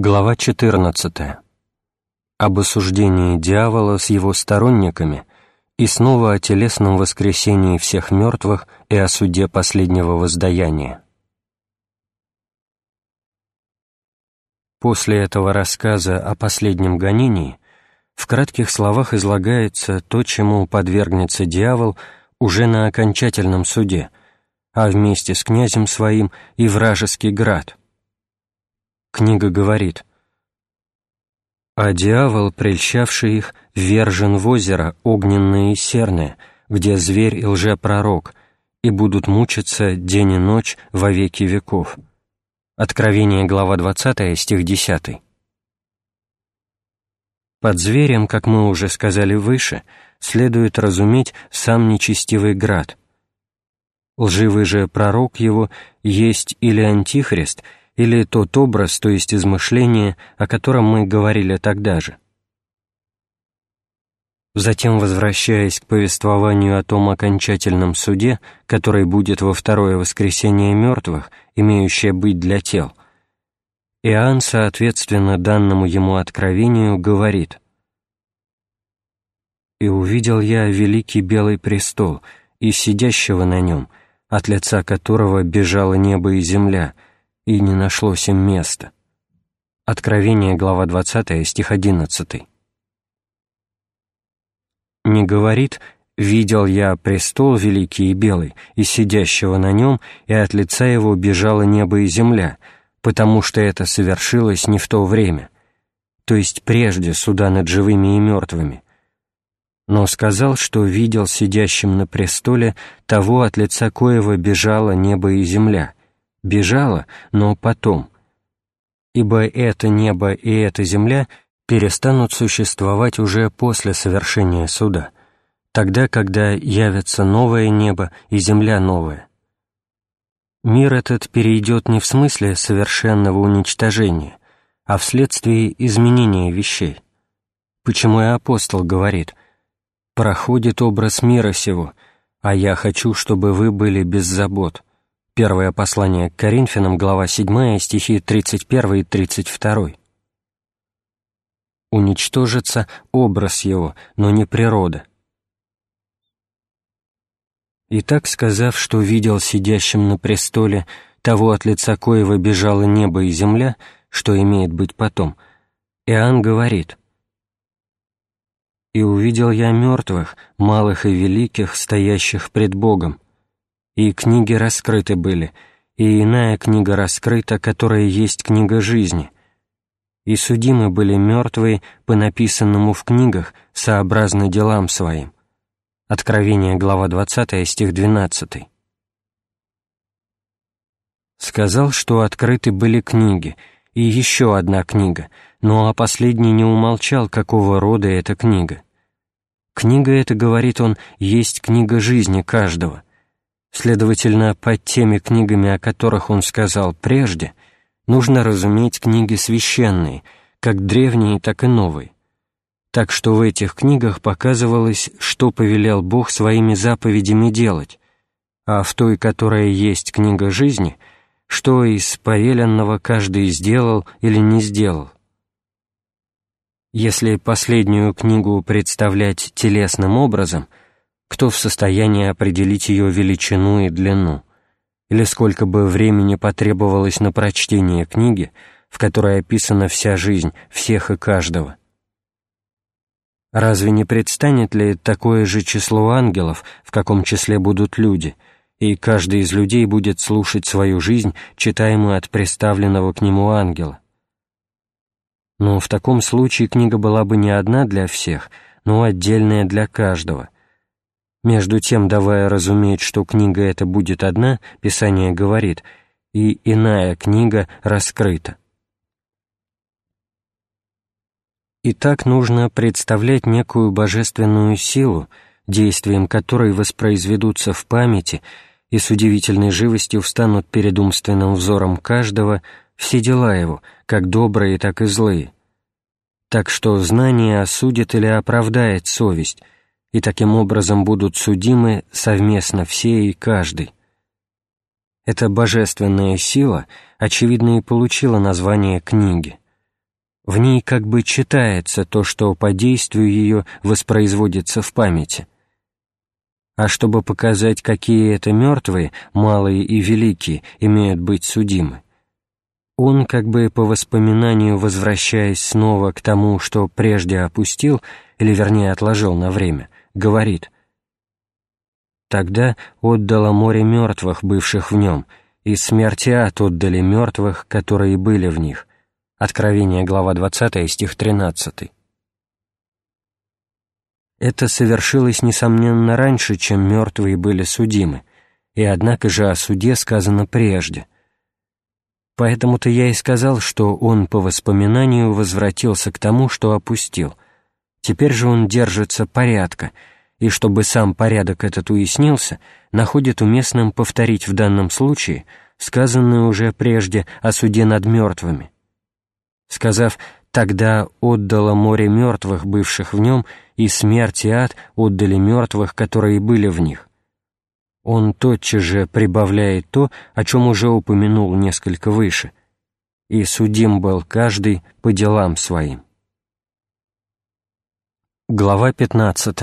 Глава 14. Об осуждении дьявола с его сторонниками и снова о телесном воскресении всех мертвых и о суде последнего воздаяния. После этого рассказа о последнем гонении в кратких словах излагается то, чему подвергнется дьявол уже на окончательном суде, а вместе с князем своим и вражеский град — Книга говорит, «А дьявол, прельщавший их, вержен в озеро огненное и серное, где зверь и лжепророк, и будут мучиться день и ночь во веки веков». Откровение, глава 20, стих 10. Под зверем, как мы уже сказали выше, следует разуметь сам нечестивый град. Лживый же пророк его есть или антихрист — или тот образ, то есть измышление, о котором мы говорили тогда же. Затем, возвращаясь к повествованию о том окончательном суде, который будет во второе воскресение мертвых, имеющее быть для тел, Иоанн, соответственно данному ему откровению, говорит «И увидел я великий белый престол и сидящего на нем, от лица которого бежало небо и земля, и не нашлось им места». Откровение, глава 20, стих 11. Не говорит «видел я престол великий и белый, и сидящего на нем, и от лица его бежало небо и земля», потому что это совершилось не в то время, то есть прежде суда над живыми и мертвыми, но сказал, что видел сидящим на престоле того, от лица коего бежало небо и земля, бежала, но потом. Ибо это небо и эта земля перестанут существовать уже после совершения суда, тогда, когда явится новое небо и земля новая. Мир этот перейдет не в смысле совершенного уничтожения, а вследствие изменения вещей. Почему и апостол говорит «Проходит образ мира сего, а я хочу, чтобы вы были без забот». Первое послание к Коринфянам, глава 7, стихи 31 и 32. Уничтожится образ его, но не природа. И так, сказав, что видел сидящим на престоле того, от лица коего бежало небо и земля, что имеет быть потом, Иоанн говорит, «И увидел я мертвых, малых и великих, стоящих пред Богом, и книги раскрыты были, и иная книга раскрыта, которая есть книга жизни. И судимы были мертвые по написанному в книгах сообразно делам своим. Откровение, глава 20, стих 12. Сказал, что открыты были книги, и еще одна книга, но о последней не умолчал, какого рода эта книга. Книга эта, говорит он, есть книга жизни каждого, Следовательно, под теми книгами, о которых он сказал прежде, нужно разуметь книги священные, как древние, так и новые. Так что в этих книгах показывалось, что повелел Бог своими заповедями делать, а в той, которая есть книга жизни, что из повеленного каждый сделал или не сделал. Если последнюю книгу представлять телесным образом — кто в состоянии определить ее величину и длину, или сколько бы времени потребовалось на прочтение книги, в которой описана вся жизнь всех и каждого. Разве не предстанет ли такое же число ангелов, в каком числе будут люди, и каждый из людей будет слушать свою жизнь, читаемую от представленного к нему ангела? Но в таком случае книга была бы не одна для всех, но отдельная для каждого — между тем, давая разуметь, что книга эта будет одна, Писание говорит, и иная книга раскрыта. И так нужно представлять некую божественную силу, действием которой воспроизведутся в памяти и с удивительной живостью встанут перед умственным взором каждого все дела его, как добрые, так и злые. Так что знание осудит или оправдает совесть — и таким образом будут судимы совместно все и каждый. Эта божественная сила, очевидно, и получила название книги. В ней как бы читается то, что по действию ее воспроизводится в памяти. А чтобы показать, какие это мертвые, малые и великие, имеют быть судимы, он, как бы по воспоминанию возвращаясь снова к тому, что прежде опустил, или вернее отложил на время, говорит «Тогда отдало море мертвых, бывших в нем, и смерти ад отдали мертвых, которые были в них, Откровение, глава 20, стих 13. Это совершилось, несомненно, раньше, чем мертвые были судимы, и однако же о суде сказано прежде. Поэтому-то я и сказал, что он по воспоминанию возвратился к тому, что опустил. Теперь же он держится порядка, и чтобы сам порядок этот уяснился, находит уместным повторить в данном случае сказанное уже прежде о суде над мертвыми — сказав «тогда отдало море мертвых, бывших в нем, и смерть и ад отдали мертвых, которые были в них». Он тотчас же прибавляет то, о чем уже упомянул несколько выше, «и судим был каждый по делам своим». Глава 15.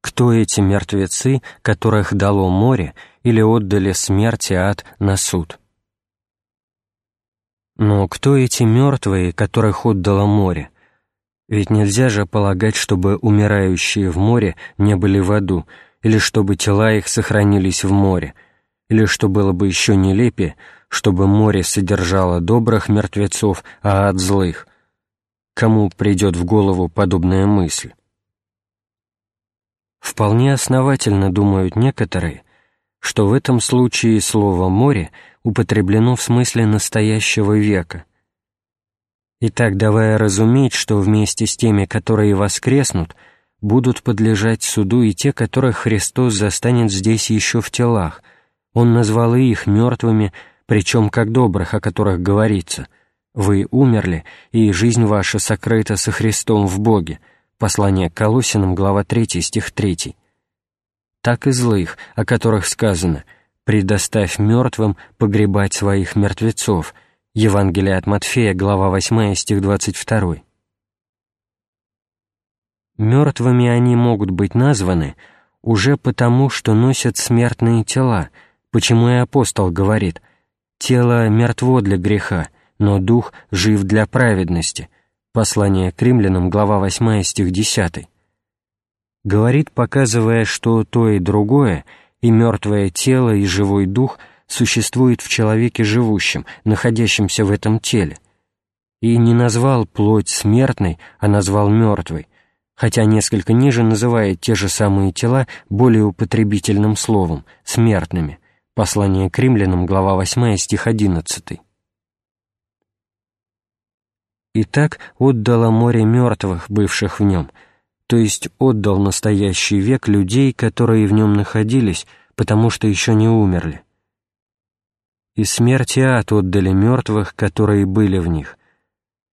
Кто эти мертвецы, которых дало море или отдали смерть и ад на суд? Но кто эти мертвые, которых отдало море? Ведь нельзя же полагать, чтобы умирающие в море не были в аду, или чтобы тела их сохранились в море, или, что было бы еще нелепее, чтобы море содержало добрых мертвецов, а ад злых. Кому придет в голову подобная мысль? Вполне основательно думают некоторые, что в этом случае слово «море» употреблено в смысле настоящего века. Итак, давая разуметь, что вместе с теми, которые воскреснут, будут подлежать суду и те, которых Христос застанет здесь еще в телах. Он назвал и их мертвыми, причем как добрых, о которых говорится. «Вы умерли, и жизнь ваша сокрыта со Христом в Боге». Послание к Колосинам, глава 3, стих 3. Так и злых, о которых сказано – «Предоставь мертвым погребать своих мертвецов» Евангелие от Матфея, глава 8, стих 22. Мертвыми они могут быть названы уже потому, что носят смертные тела, почему и апостол говорит «тело мертво для греха, но дух жив для праведности» Послание к римлянам, глава 8, стих 10. Говорит, показывая, что то и другое — и мертвое тело, и живой дух существует в человеке живущем, находящемся в этом теле. И не назвал плоть смертной, а назвал мертвой, хотя несколько ниже называет те же самые тела более употребительным словом — смертными. Послание к римлянам, глава 8, стих 11. «Итак, отдало море мертвых, бывших в нем», то есть отдал настоящий век людей, которые в нем находились, потому что еще не умерли. И смерть и ад отдали мертвых, которые были в них.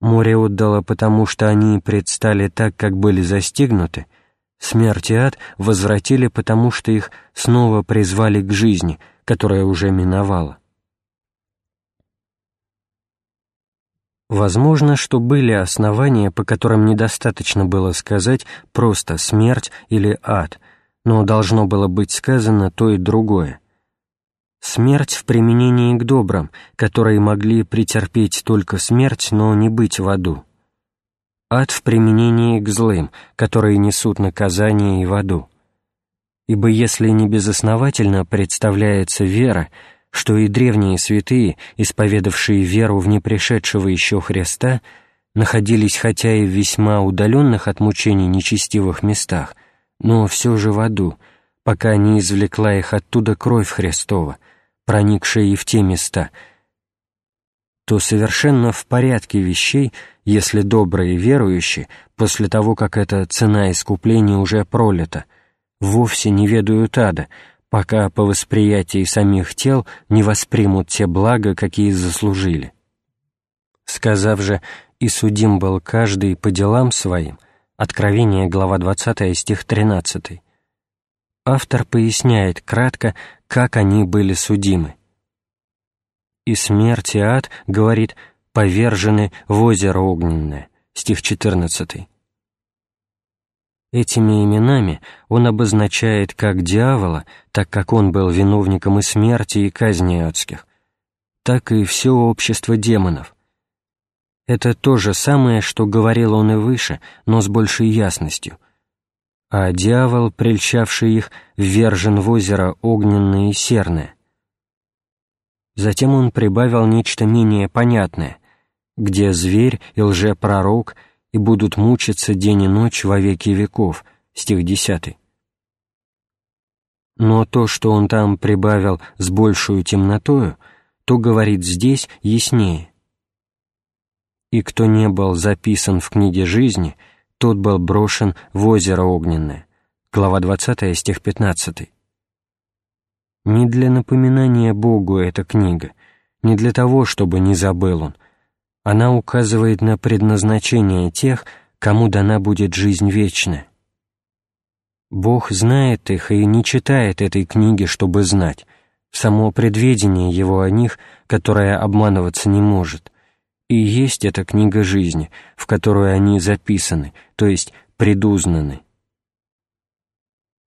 Море отдало, потому что они предстали так, как были застигнуты, смерть и ад возвратили, потому что их снова призвали к жизни, которая уже миновала. Возможно, что были основания, по которым недостаточно было сказать просто «смерть» или «ад», но должно было быть сказано то и другое. Смерть в применении к добрым, которые могли претерпеть только смерть, но не быть в аду. Ад в применении к злым, которые несут наказание и в аду. Ибо если не безосновательно представляется вера, что и древние святые, исповедавшие веру в непришедшего еще Христа, находились хотя и в весьма удаленных от мучений нечестивых местах, но все же в аду, пока не извлекла их оттуда кровь Христова, проникшая и в те места, то совершенно в порядке вещей, если добрые верующие, после того, как эта цена искупления уже пролита, вовсе не ведают ада, пока по восприятии самих тел не воспримут те блага, какие заслужили. Сказав же «и судим был каждый по делам своим», Откровение, глава 20, стих 13, автор поясняет кратко, как они были судимы. «И смерть и ад, — говорит, — повержены в озеро огненное, стих 14. Этими именами он обозначает как дьявола, так как он был виновником и смерти, и казни адских, так и все общество демонов. Это то же самое, что говорил он и выше, но с большей ясностью. А дьявол, прельщавший их, ввержен в озеро огненное и серное. Затем он прибавил нечто менее понятное, где зверь и лжепророк — и будут мучиться день и ночь во веки веков» стих 10. Но то, что он там прибавил с большую темнотою, то говорит здесь яснее. «И кто не был записан в книге жизни, тот был брошен в озеро огненное» глава 20, стих 15. Не для напоминания Богу эта книга, не для того, чтобы не забыл он, она указывает на предназначение тех, кому дана будет жизнь вечная. Бог знает их и не читает этой книги, чтобы знать, само предведение Его о них, которое обманываться не может, и есть эта книга жизни, в которую они записаны, то есть предузнаны.